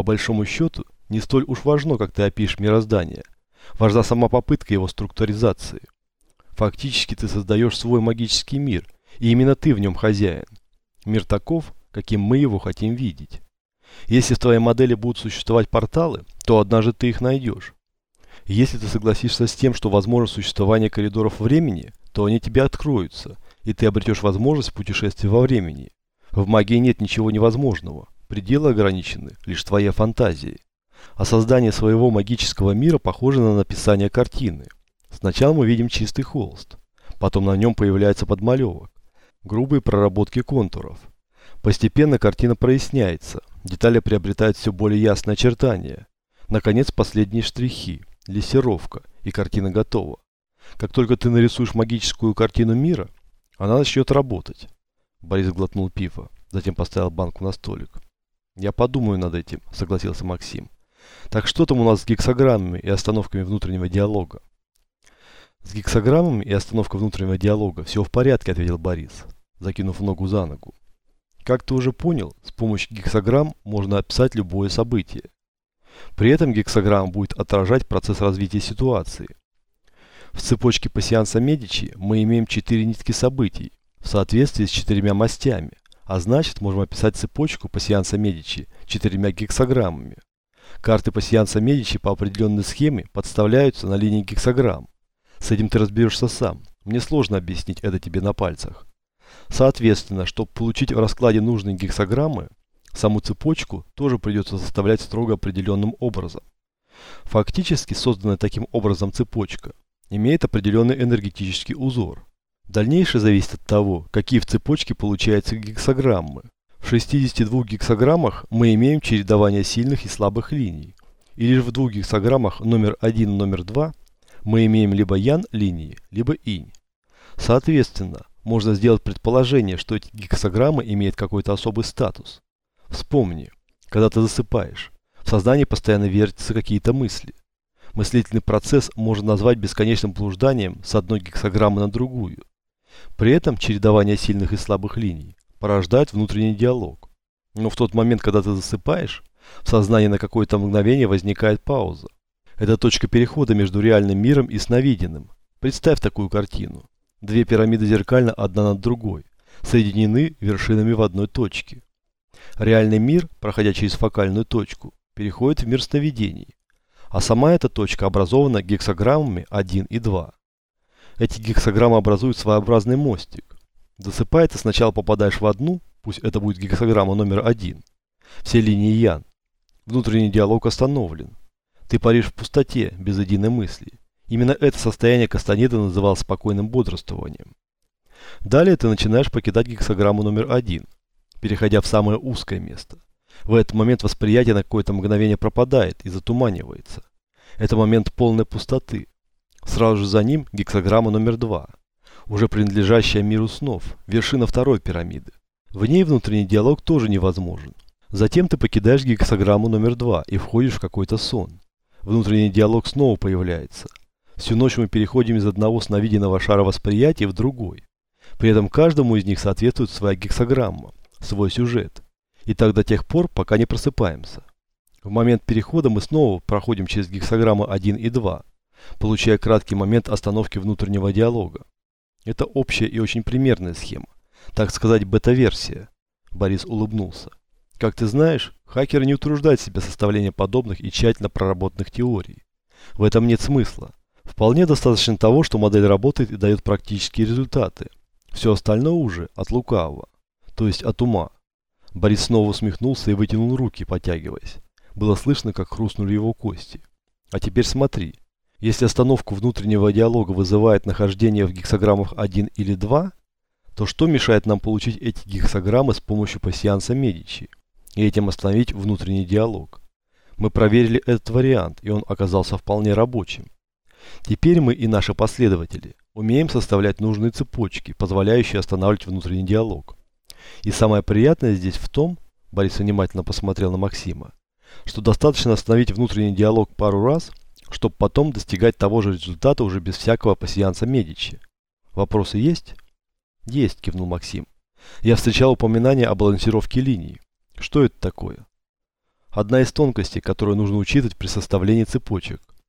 По большому счету, не столь уж важно, как ты опишешь мироздание. Важна сама попытка его структуризации. Фактически ты создаешь свой магический мир, и именно ты в нем хозяин. Мир таков, каким мы его хотим видеть. Если в твоей модели будут существовать порталы, то однажды ты их найдешь. Если ты согласишься с тем, что возможно существование коридоров времени, то они тебе откроются, и ты обретешь возможность путешествия во времени. В магии нет ничего невозможного, пределы ограничены лишь твоей фантазией. А создание своего магического мира похоже на написание картины. Сначала мы видим чистый холст, потом на нем появляется подмалевок, грубые проработки контуров. Постепенно картина проясняется, детали приобретают все более ясные очертания. Наконец последние штрихи, лессировка, и картина готова. Как только ты нарисуешь магическую картину мира, она начнет работать. Борис глотнул пиво, затем поставил банку на столик. Я подумаю над этим, согласился Максим. Так что там у нас с гексограммами и остановками внутреннего диалога? С гексограммами и остановкой внутреннего диалога все в порядке, ответил Борис, закинув ногу за ногу. Как ты уже понял, с помощью гексограмм можно описать любое событие. При этом гексограмма будет отражать процесс развития ситуации. В цепочке пассианса Медичи мы имеем четыре нитки событий в соответствии с четырьмя мастями, а значит можем описать цепочку пассианса Медичи четырьмя гексограммами. Карты пассианса Медичи по определенной схеме подставляются на линии гексограмм. С этим ты разберешься сам. Мне сложно объяснить это тебе на пальцах. Соответственно, чтобы получить в раскладе нужные гексограммы, саму цепочку тоже придется составлять строго определенным образом. Фактически созданная таким образом цепочка имеет определенный энергетический узор. Дальнейшее зависит от того, какие в цепочке получаются гексограммы. В 62 гексограммах мы имеем чередование сильных и слабых линий. И лишь в двух гексограммах номер 1 и номер 2 мы имеем либо ян линии, либо инь. Соответственно, можно сделать предположение, что эти гексограммы имеют какой-то особый статус. Вспомни, когда ты засыпаешь, в сознании постоянно вертятся какие-то мысли. Мыслительный процесс можно назвать бесконечным блужданием с одной гексограммы на другую. При этом чередование сильных и слабых линий порождает внутренний диалог. Но в тот момент, когда ты засыпаешь, в сознании на какое-то мгновение возникает пауза. Это точка перехода между реальным миром и сновиденным. Представь такую картину. Две пирамиды зеркально одна над другой, соединены вершинами в одной точке. Реальный мир, проходя через фокальную точку, переходит в мир сновидений, а сама эта точка образована гексограммами 1 и 2. Эти гексограммы образуют своеобразный мостик. Засыпая, ты сначала попадаешь в одну, пусть это будет гексограмма номер 1, все линии Ян. Внутренний диалог остановлен. Ты паришь в пустоте, без единой мысли. Именно это состояние Кастанеда называл спокойным бодрствованием. Далее ты начинаешь покидать гексограмму номер один, переходя в самое узкое место. В этот момент восприятие на какое-то мгновение пропадает и затуманивается. Это момент полной пустоты. Сразу же за ним гексограмма номер два, уже принадлежащая миру снов, вершина второй пирамиды. В ней внутренний диалог тоже невозможен. Затем ты покидаешь гексограмму номер два и входишь в какой-то сон. Внутренний диалог снова появляется. Всю ночь мы переходим из одного сновиденного шара восприятия в другой. При этом каждому из них соответствует своя гексограмма, свой сюжет. И так до тех пор, пока не просыпаемся. В момент перехода мы снова проходим через гексограммы 1 и 2, получая краткий момент остановки внутреннего диалога. Это общая и очень примерная схема, так сказать, бета-версия. Борис улыбнулся. Как ты знаешь, хакеры не утруждают себя составлением подобных и тщательно проработанных теорий. В этом нет смысла. Вполне достаточно того, что модель работает и дает практические результаты. Все остальное уже от лукавого, то есть от ума. Борис снова усмехнулся и вытянул руки, потягиваясь. Было слышно, как хрустнули его кости. А теперь смотри. Если остановку внутреннего диалога вызывает нахождение в гексограммах 1 или 2, то что мешает нам получить эти гексограммы с помощью пассианса Медичи и этим остановить внутренний диалог? Мы проверили этот вариант, и он оказался вполне рабочим. Теперь мы и наши последователи умеем составлять нужные цепочки, позволяющие останавливать внутренний диалог. И самое приятное здесь в том, Борис внимательно посмотрел на Максима, что достаточно остановить внутренний диалог пару раз, чтобы потом достигать того же результата уже без всякого пассианса Медичи. Вопросы есть? Есть, кивнул Максим. Я встречал упоминание о балансировке линий. Что это такое? Одна из тонкостей, которую нужно учитывать при составлении цепочек.